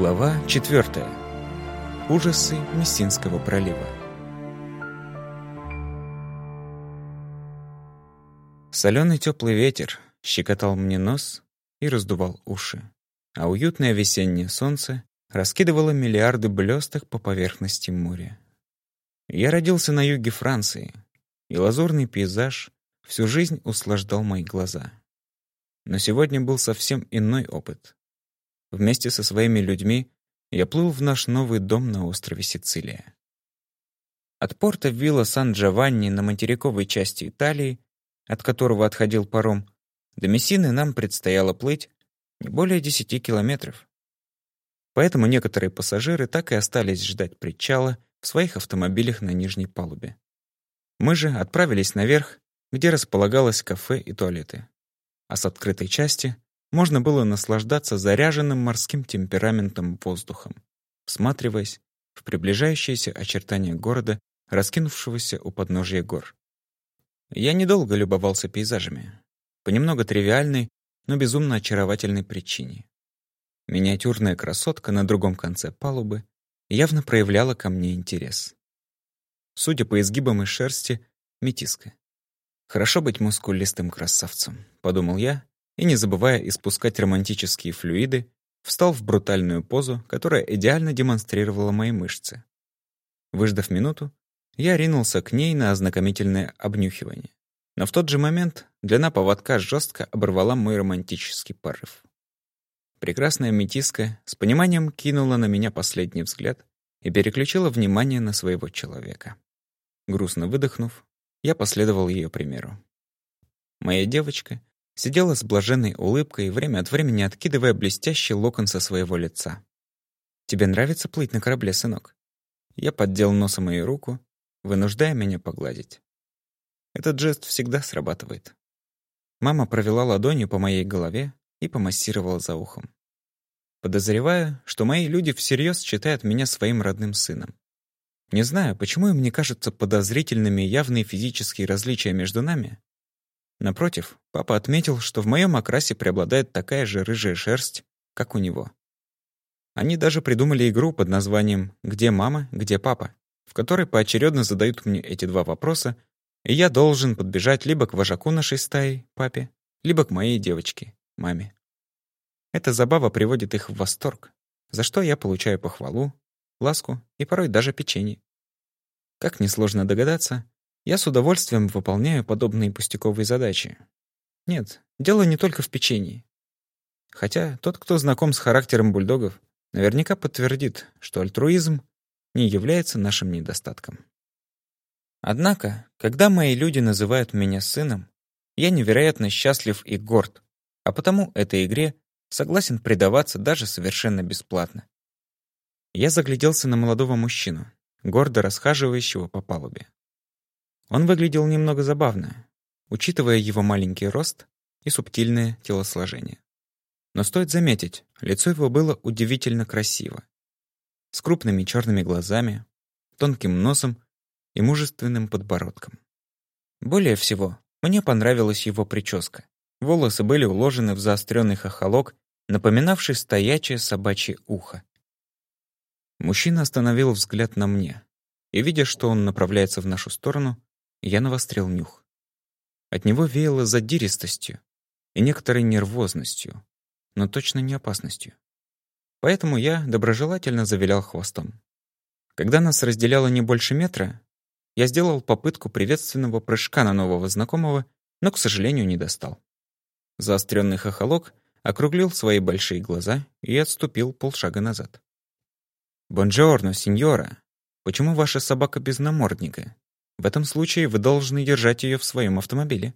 Глава 4. Ужасы Мессинского пролива. Соленый теплый ветер щекотал мне нос и раздувал уши, а уютное весеннее солнце раскидывало миллиарды блесток по поверхности моря. Я родился на юге Франции, и лазурный пейзаж всю жизнь услаждал мои глаза. Но сегодня был совсем иной опыт. Вместе со своими людьми я плыл в наш новый дом на острове Сицилия. От порта Вилла Сан-Джованни на материковой части Италии, от которого отходил паром, до Мессины нам предстояло плыть не более 10 километров. Поэтому некоторые пассажиры так и остались ждать причала в своих автомобилях на нижней палубе. Мы же отправились наверх, где располагалось кафе и туалеты. А с открытой части можно было наслаждаться заряженным морским темпераментом воздухом, всматриваясь в приближающиеся очертания города, раскинувшегося у подножия гор. Я недолго любовался пейзажами, по немного тривиальной, но безумно очаровательной причине. Миниатюрная красотка на другом конце палубы явно проявляла ко мне интерес. Судя по изгибам и шерсти, метиска. «Хорошо быть мускулистым красавцем», — подумал я, и, не забывая испускать романтические флюиды, встал в брутальную позу, которая идеально демонстрировала мои мышцы. Выждав минуту, я ринулся к ней на ознакомительное обнюхивание. Но в тот же момент длина поводка жестко оборвала мой романтический порыв. Прекрасная метиска с пониманием кинула на меня последний взгляд и переключила внимание на своего человека. Грустно выдохнув, я последовал ее примеру. Моя девочка сидела с блаженной улыбкой, время от времени откидывая блестящий локон со своего лица. «Тебе нравится плыть на корабле, сынок?» Я поддел носом ее руку, вынуждая меня погладить. Этот жест всегда срабатывает. Мама провела ладонью по моей голове и помассировала за ухом. Подозреваю, что мои люди всерьез считают меня своим родным сыном. Не знаю, почему им не кажутся подозрительными явные физические различия между нами, Напротив, папа отметил, что в моем окрасе преобладает такая же рыжая шерсть, как у него. Они даже придумали игру под названием «Где мама, где папа?», в которой поочередно задают мне эти два вопроса, и я должен подбежать либо к вожаку нашей стаи, папе, либо к моей девочке, маме. Эта забава приводит их в восторг, за что я получаю похвалу, ласку и порой даже печенье. Как несложно догадаться, я с удовольствием выполняю подобные пустяковые задачи. Нет, дело не только в печенье. Хотя тот, кто знаком с характером бульдогов, наверняка подтвердит, что альтруизм не является нашим недостатком. Однако, когда мои люди называют меня сыном, я невероятно счастлив и горд, а потому этой игре согласен предаваться даже совершенно бесплатно. Я загляделся на молодого мужчину, гордо расхаживающего по палубе. Он выглядел немного забавно, учитывая его маленький рост и субтильное телосложение. Но стоит заметить, лицо его было удивительно красиво. С крупными черными глазами, тонким носом и мужественным подбородком. Более всего, мне понравилась его прическа. Волосы были уложены в заостренный хохолок, напоминавший стоячее собачье ухо. Мужчина остановил взгляд на мне, и, видя, что он направляется в нашу сторону, я навострил нюх. От него веяло задиристостью и некоторой нервозностью, но точно не опасностью. Поэтому я доброжелательно завилял хвостом. Когда нас разделяло не больше метра, я сделал попытку приветственного прыжка на нового знакомого, но, к сожалению, не достал. Заостренный хохолок округлил свои большие глаза и отступил полшага назад. «Бонжорно, сеньора! Почему ваша собака без намордника?» В этом случае вы должны держать ее в своем автомобиле.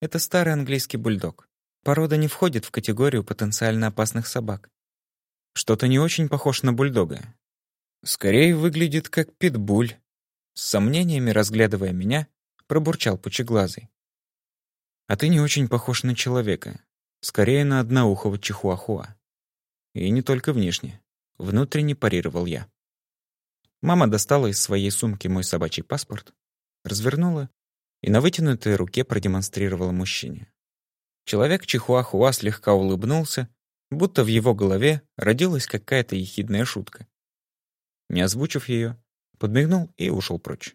Это старый английский бульдог. Порода не входит в категорию потенциально опасных собак. Что-то не очень похож на бульдога. Скорее выглядит как питбуль. С сомнениями разглядывая меня, пробурчал пучеглазый. А ты не очень похож на человека. Скорее на одноухого чихуахуа. И не только внешне. Внутренне парировал я. Мама достала из своей сумки мой собачий паспорт, развернула и на вытянутой руке продемонстрировала мужчине. Человек Чихуахуа слегка улыбнулся, будто в его голове родилась какая-то ехидная шутка. Не озвучив ее, подмигнул и ушел прочь.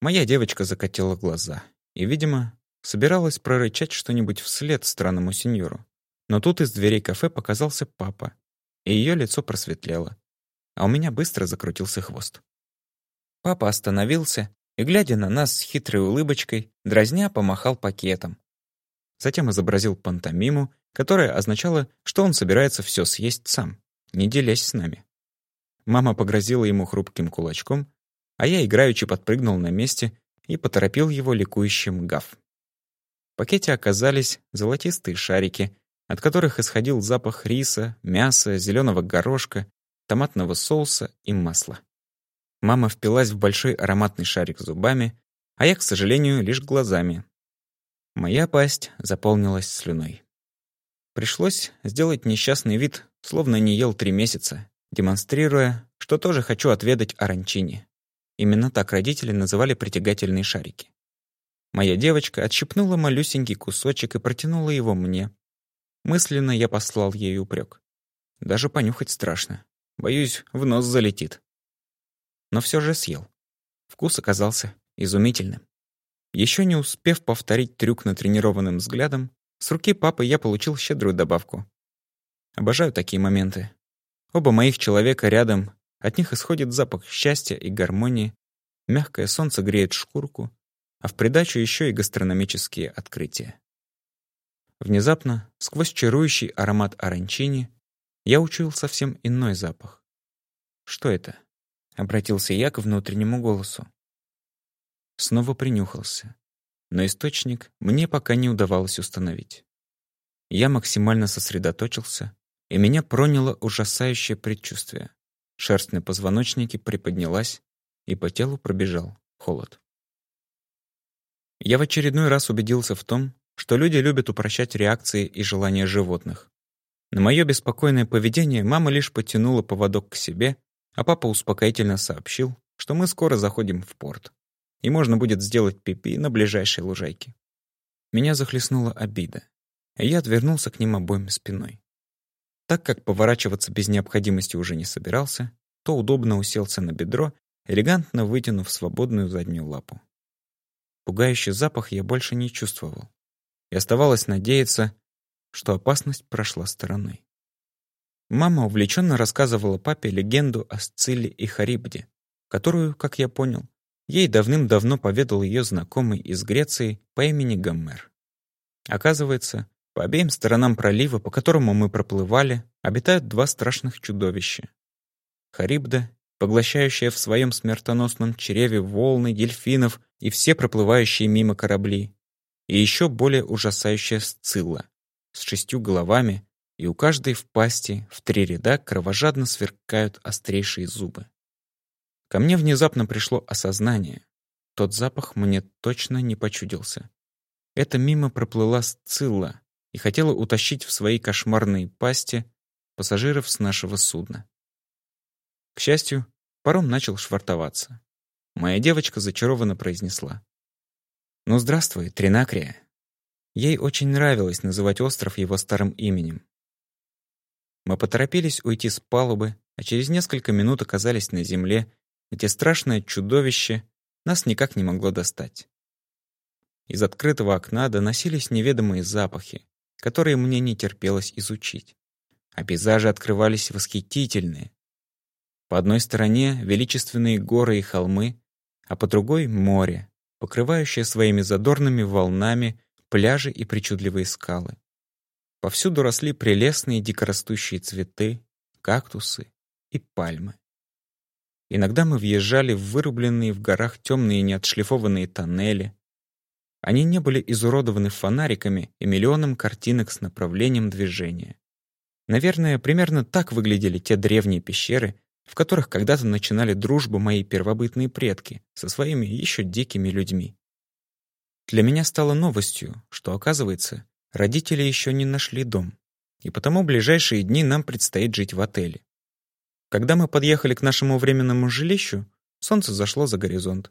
Моя девочка закатила глаза и, видимо, собиралась прорычать что-нибудь вслед странному сеньору. Но тут из дверей кафе показался папа, и ее лицо просветлело, а у меня быстро закрутился хвост. Папа остановился и, глядя на нас с хитрой улыбочкой, дразня помахал пакетом. Затем изобразил пантомиму, которая означала, что он собирается все съесть сам, не делясь с нами. Мама погрозила ему хрупким кулачком, а я играючи подпрыгнул на месте и поторопил его ликующим гав. В пакете оказались золотистые шарики, от которых исходил запах риса, мяса, зеленого горошка, томатного соуса и масла. Мама впилась в большой ароматный шарик зубами, а я, к сожалению, лишь глазами. Моя пасть заполнилась слюной. Пришлось сделать несчастный вид, словно не ел три месяца, демонстрируя, что тоже хочу отведать оранчини. Именно так родители называли притягательные шарики. Моя девочка отщипнула малюсенький кусочек и протянула его мне. Мысленно я послал ей упрек. Даже понюхать страшно. Боюсь, в нос залетит но все же съел. Вкус оказался изумительным. Еще не успев повторить трюк натренированным взглядом, с руки папы я получил щедрую добавку. Обожаю такие моменты. Оба моих человека рядом, от них исходит запах счастья и гармонии, мягкое солнце греет шкурку, а в придачу еще и гастрономические открытия. Внезапно, сквозь чарующий аромат оранчини, я учуял совсем иной запах. Что это? Обратился я к внутреннему голосу. Снова принюхался. Но источник мне пока не удавалось установить. Я максимально сосредоточился, и меня проняло ужасающее предчувствие. Шерсть на позвоночнике приподнялась, и по телу пробежал холод. Я в очередной раз убедился в том, что люди любят упрощать реакции и желания животных. На мое беспокойное поведение мама лишь потянула поводок к себе а папа успокоительно сообщил, что мы скоро заходим в порт, и можно будет сделать пипи на ближайшей лужайке. Меня захлестнула обида, и я отвернулся к ним обоим спиной. Так как поворачиваться без необходимости уже не собирался, то удобно уселся на бедро, элегантно вытянув свободную заднюю лапу. Пугающий запах я больше не чувствовал, и оставалось надеяться, что опасность прошла стороной. Мама увлеченно рассказывала папе легенду о Сцилле и Харибде, которую, как я понял, ей давным-давно поведал ее знакомый из Греции по имени Гомер. Оказывается, по обеим сторонам пролива, по которому мы проплывали, обитают два страшных чудовища. Харибда, поглощающая в своем смертоносном чреве волны, дельфинов и все проплывающие мимо корабли, и еще более ужасающая Сцилла, с шестью головами, и у каждой в пасти в три ряда кровожадно сверкают острейшие зубы. Ко мне внезапно пришло осознание. Тот запах мне точно не почудился. Это мимо проплыла Сцилла и хотела утащить в свои кошмарные пасти пассажиров с нашего судна. К счастью, паром начал швартоваться. Моя девочка зачарованно произнесла. «Ну, здравствуй, Тринакрия». Ей очень нравилось называть остров его старым именем. Мы поторопились уйти с палубы, а через несколько минут оказались на земле, где страшное чудовище нас никак не могло достать. Из открытого окна доносились неведомые запахи, которые мне не терпелось изучить. А пейзажи открывались восхитительные. По одной стороне величественные горы и холмы, а по другой — море, покрывающее своими задорными волнами пляжи и причудливые скалы. Повсюду росли прелестные дикорастущие цветы, кактусы и пальмы. Иногда мы въезжали в вырубленные в горах темные неотшлифованные тоннели. Они не были изуродованы фонариками и миллионом картинок с направлением движения. Наверное, примерно так выглядели те древние пещеры, в которых когда-то начинали дружбу мои первобытные предки со своими еще дикими людьми. Для меня стало новостью, что, оказывается, Родители еще не нашли дом, и потому ближайшие дни нам предстоит жить в отеле. Когда мы подъехали к нашему временному жилищу, солнце зашло за горизонт.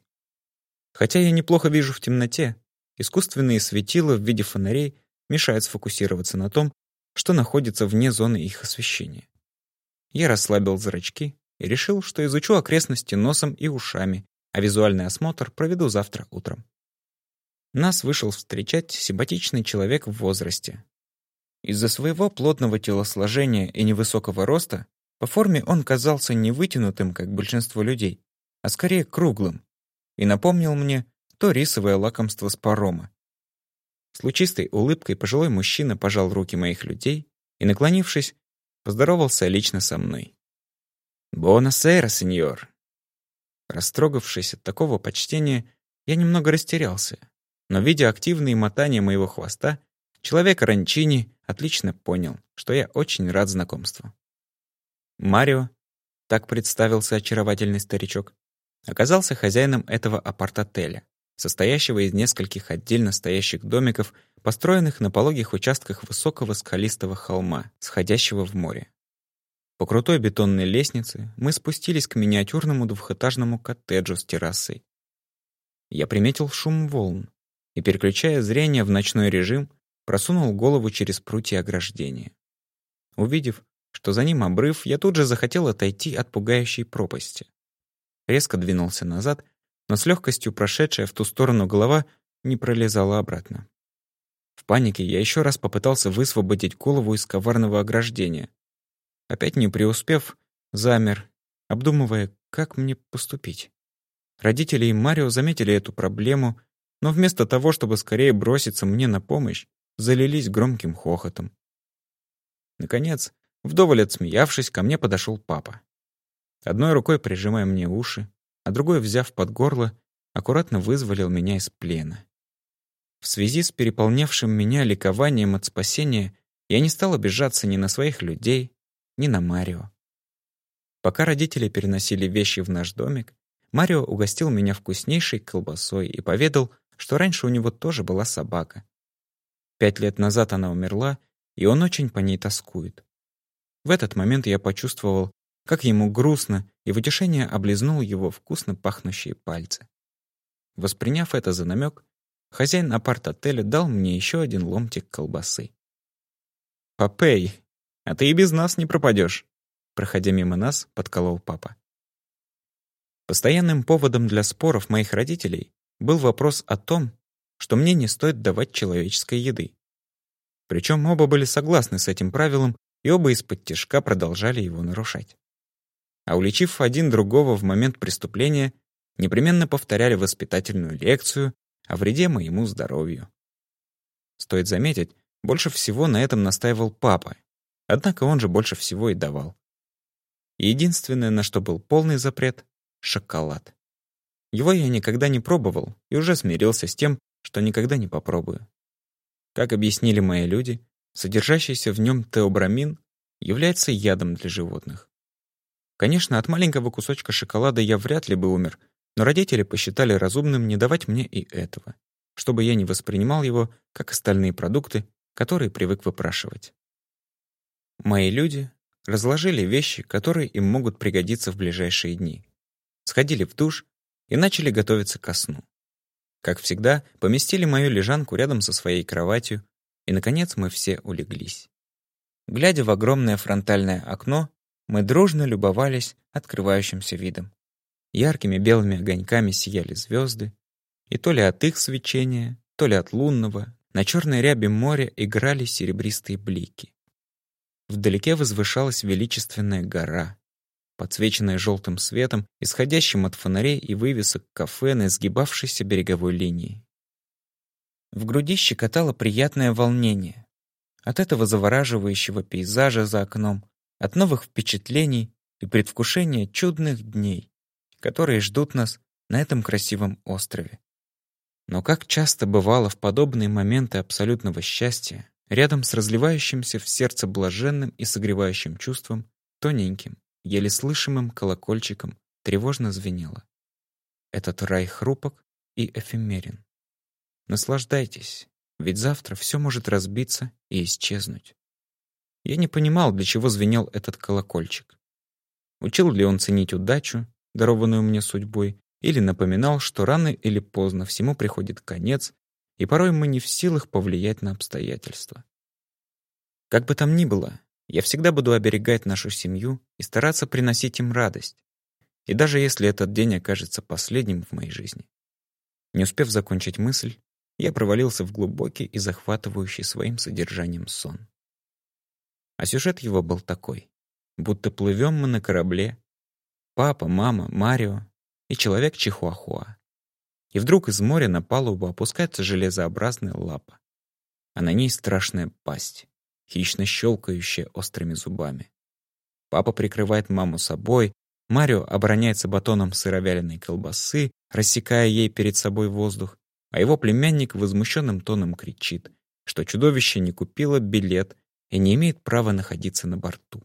Хотя я неплохо вижу в темноте, искусственные светила в виде фонарей мешают сфокусироваться на том, что находится вне зоны их освещения. Я расслабил зрачки и решил, что изучу окрестности носом и ушами, а визуальный осмотр проведу завтра утром. Нас вышел встречать симпатичный человек в возрасте. Из-за своего плотного телосложения и невысокого роста по форме он казался не вытянутым, как большинство людей, а скорее круглым, и напомнил мне то рисовое лакомство с парома. С лучистой улыбкой пожилой мужчина пожал руки моих людей и, наклонившись, поздоровался лично со мной. «Бонасера, сеньор!» Растрогавшись от такого почтения, я немного растерялся, но, видя активные мотания моего хвоста, человек Ранчини отлично понял, что я очень рад знакомству. Марио, так представился очаровательный старичок, оказался хозяином этого апарт-отеля, состоящего из нескольких отдельно стоящих домиков, построенных на пологих участках высокого скалистого холма, сходящего в море. По крутой бетонной лестнице мы спустились к миниатюрному двухэтажному коттеджу с террасой. Я приметил шум волн и, переключая зрение в ночной режим, просунул голову через прутья ограждения. Увидев, что за ним обрыв, я тут же захотел отойти от пугающей пропасти. Резко двинулся назад, но с легкостью прошедшая в ту сторону голова не пролезала обратно. В панике я еще раз попытался высвободить голову из коварного ограждения, Опять не преуспев, замер, обдумывая, как мне поступить. Родители и Марио заметили эту проблему, но вместо того, чтобы скорее броситься мне на помощь, залились громким хохотом. Наконец, вдоволь отсмеявшись, ко мне подошел папа. Одной рукой прижимая мне уши, а другой, взяв под горло, аккуратно вызволил меня из плена. В связи с переполнявшим меня ликованием от спасения я не стал обижаться ни на своих людей, ни на Марио. Пока родители переносили вещи в наш домик, Марио угостил меня вкуснейшей колбасой и поведал, что раньше у него тоже была собака. Пять лет назад она умерла, и он очень по ней тоскует. В этот момент я почувствовал, как ему грустно, и в утешение облизнул его вкусно пахнущие пальцы. Восприняв это за намек, хозяин апарт-отеля дал мне еще один ломтик колбасы. «Попей!» А ты и без нас не пропадешь. Проходя мимо нас, подколол папа. Постоянным поводом для споров моих родителей был вопрос о том, что мне не стоит давать человеческой еды. Причем оба были согласны с этим правилом, и оба из-под тяжка продолжали его нарушать. А уличив один другого в момент преступления, непременно повторяли воспитательную лекцию о вреде моему здоровью. Стоит заметить, больше всего на этом настаивал папа, Однако он же больше всего и давал. Единственное, на что был полный запрет — шоколад. Его я никогда не пробовал и уже смирился с тем, что никогда не попробую. Как объяснили мои люди, содержащийся в нем теобрамин является ядом для животных. Конечно, от маленького кусочка шоколада я вряд ли бы умер, но родители посчитали разумным не давать мне и этого, чтобы я не воспринимал его, как остальные продукты, которые привык выпрашивать. Мои люди разложили вещи, которые им могут пригодиться в ближайшие дни. Сходили в душ и начали готовиться ко сну. Как всегда, поместили мою лежанку рядом со своей кроватью, и, наконец, мы все улеглись. Глядя в огромное фронтальное окно, мы дружно любовались открывающимся видом. Яркими белыми огоньками сияли звезды, и то ли от их свечения, то ли от лунного, на черной рябе моря играли серебристые блики. Вдалеке возвышалась величественная гора, подсвеченная желтым светом, исходящим от фонарей и вывесок кафе на изгибавшейся береговой линии. В груди щекотало приятное волнение. От этого завораживающего пейзажа за окном, от новых впечатлений и предвкушения чудных дней, которые ждут нас на этом красивом острове. Но как часто бывало в подобные моменты абсолютного счастья, Рядом с разливающимся в сердце блаженным и согревающим чувством, тоненьким, еле слышимым колокольчиком тревожно звенело. Этот рай хрупок и эфемерен. Наслаждайтесь, ведь завтра все может разбиться и исчезнуть. Я не понимал, для чего звенел этот колокольчик. Учил ли он ценить удачу, дарованную мне судьбой, или напоминал, что рано или поздно всему приходит конец, и порой мы не в силах повлиять на обстоятельства. Как бы там ни было, я всегда буду оберегать нашу семью и стараться приносить им радость. И даже если этот день окажется последним в моей жизни. Не успев закончить мысль, я провалился в глубокий и захватывающий своим содержанием сон. А сюжет его был такой. Будто плывем мы на корабле. Папа, мама, Марио и человек Чихуахуа. И вдруг из моря на палубу опускается железообразная лапа. А на ней страшная пасть, хищно щелкающая острыми зубами. Папа прикрывает маму собой, Марио обороняется батоном сыровяленой колбасы, рассекая ей перед собой воздух, а его племянник возмущенным тоном кричит, что чудовище не купило билет и не имеет права находиться на борту.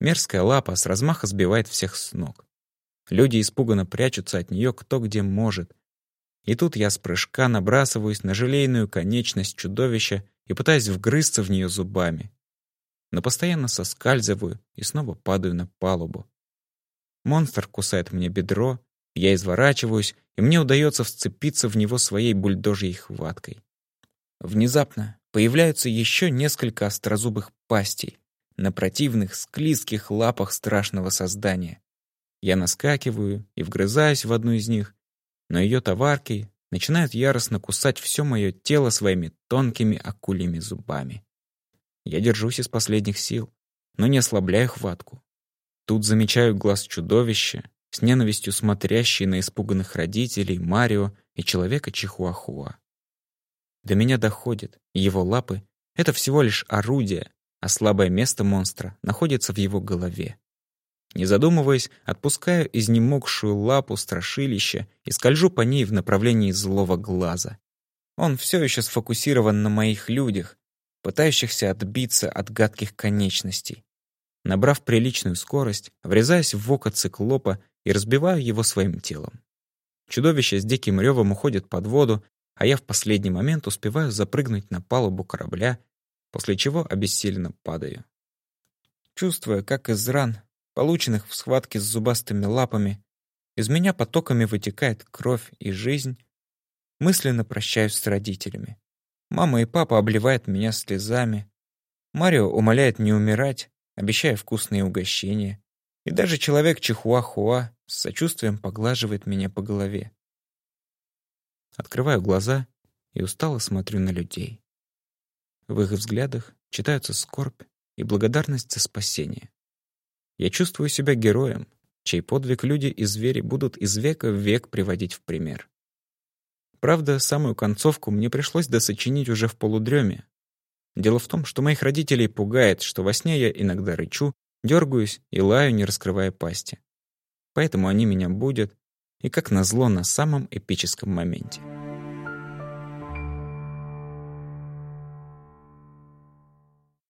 Мерзкая лапа с размаха сбивает всех с ног. Люди испуганно прячутся от нее кто где может. И тут я с прыжка набрасываюсь на желейную конечность чудовища и пытаюсь вгрызться в нее зубами. Но постоянно соскальзываю и снова падаю на палубу. Монстр кусает мне бедро, я изворачиваюсь, и мне удается вцепиться в него своей бульдожьей хваткой. Внезапно появляются еще несколько острозубых пастей на противных склизких лапах страшного создания. Я наскакиваю и вгрызаюсь в одну из них, но ее товарки начинают яростно кусать все мое тело своими тонкими акульями зубами. Я держусь из последних сил, но не ослабляю хватку. Тут замечаю глаз чудовища, с ненавистью смотрящий на испуганных родителей, Марио и человека Чихуахуа. До меня доходит, его лапы — это всего лишь орудие, а слабое место монстра находится в его голове. Не задумываясь, отпускаю изнемогшую лапу страшилища и скольжу по ней в направлении злого глаза. Он все еще сфокусирован на моих людях, пытающихся отбиться от гадких конечностей. Набрав приличную скорость, врезаюсь в око циклопа и разбиваю его своим телом. Чудовище с диким ревом уходит под воду, а я в последний момент успеваю запрыгнуть на палубу корабля, после чего обессиленно падаю. Чувствуя, как из ран, полученных в схватке с зубастыми лапами, из меня потоками вытекает кровь и жизнь, мысленно прощаюсь с родителями. Мама и папа обливают меня слезами. Марио умоляет не умирать, обещая вкусные угощения. И даже человек Чихуахуа с сочувствием поглаживает меня по голове. Открываю глаза и устало смотрю на людей. В их взглядах читаются скорбь и благодарность за спасение. Я чувствую себя героем, чей подвиг люди и звери будут из века в век приводить в пример. Правда, самую концовку мне пришлось досочинить уже в полудреме. Дело в том, что моих родителей пугает, что во сне я иногда рычу Дергаюсь и лаю, не раскрывая пасти. Поэтому они меня будут, и как назло на самом эпическом моменте.